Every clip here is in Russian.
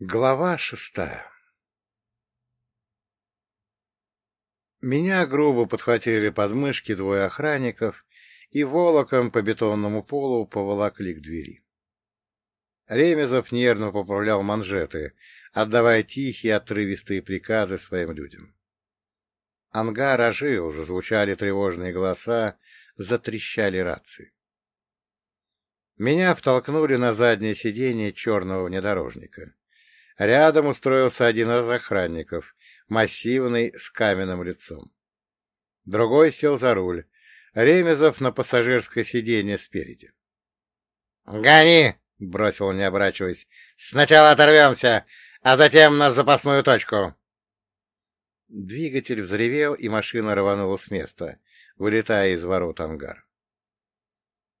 Глава шестая Меня грубо подхватили подмышки двое охранников и волоком по бетонному полу поволокли к двери. Ремезов нервно поправлял манжеты, отдавая тихие отрывистые приказы своим людям. Ангар ожил, зазвучали тревожные голоса, затрещали рации. Меня втолкнули на заднее сиденье черного внедорожника. Рядом устроился один из охранников, массивный, с каменным лицом. Другой сел за руль, Ремезов на пассажирское сиденье спереди. — Гони! — бросил не оборачиваясь. — Сначала оторвемся, а затем на запасную точку. Двигатель взревел, и машина рванула с места, вылетая из ворот ангара.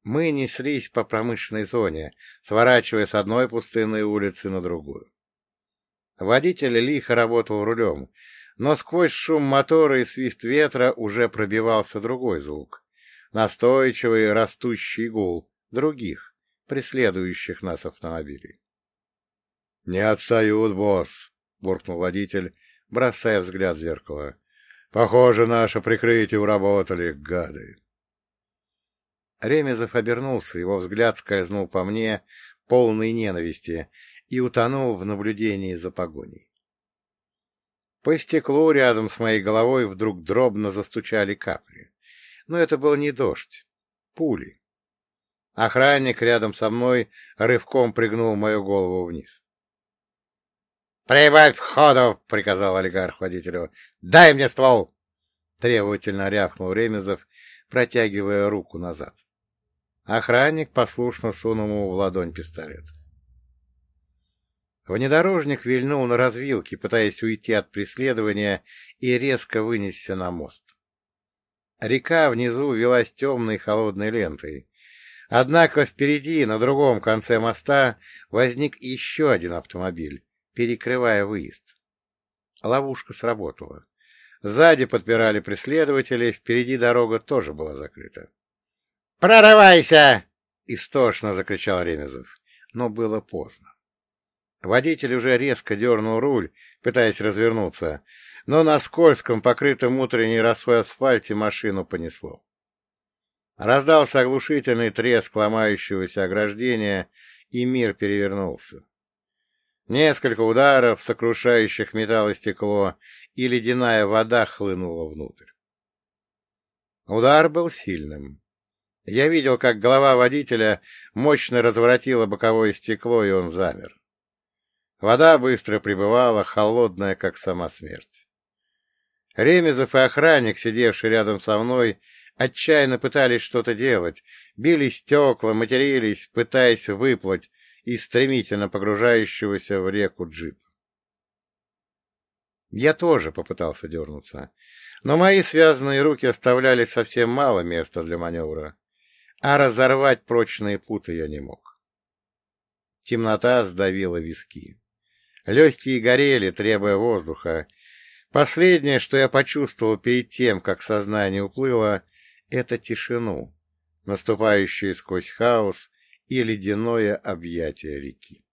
Мы неслись по промышленной зоне, сворачивая с одной пустынной улицы на другую. Водитель лихо работал рулем, но сквозь шум мотора и свист ветра уже пробивался другой звук — настойчивый растущий гул других, преследующих нас автомобилей. — Не отстают, босс! — буркнул водитель, бросая взгляд в зеркало. — Похоже, наше прикрытие уработали, гады. Ремезов обернулся, его взгляд скользнул по мне, полный ненависти, и утонул в наблюдении за погоней. По стеклу рядом с моей головой вдруг дробно застучали капли. Но это был не дождь, пули. Охранник рядом со мной рывком пригнул мою голову вниз. — Прибавь ходу! — приказал олигарх водителю. — Дай мне ствол! — требовательно рявкнул Ремезов, протягивая руку назад. Охранник послушно сунул ему в ладонь пистолет. Внедорожник вильнул на развилке, пытаясь уйти от преследования и резко вынесся на мост. Река внизу велась темной холодной лентой. Однако впереди, на другом конце моста, возник еще один автомобиль, перекрывая выезд. Ловушка сработала. Сзади подпирали преследователи, впереди дорога тоже была закрыта. «Прорывайся!» — истошно закричал Ремезов. Но было поздно. Водитель уже резко дернул руль, пытаясь развернуться, но на скользком, покрытом утренней росой асфальте машину понесло. Раздался оглушительный треск ломающегося ограждения, и мир перевернулся. Несколько ударов, сокрушающих металл и стекло, и ледяная вода хлынула внутрь. Удар был сильным. Я видел, как голова водителя мощно разворотила боковое стекло, и он замер. Вода быстро прибывала, холодная, как сама смерть. Ремезов и охранник, сидевший рядом со мной, отчаянно пытались что-то делать, били стекла, матерились, пытаясь выплыть из стремительно погружающегося в реку джипа. Я тоже попытался дернуться, но мои связанные руки оставляли совсем мало места для маневра, а разорвать прочные путы я не мог. Темнота сдавила виски. Легкие горели, требуя воздуха. Последнее, что я почувствовал перед тем, как сознание уплыло, — это тишину, наступающую сквозь хаос и ледяное объятие реки.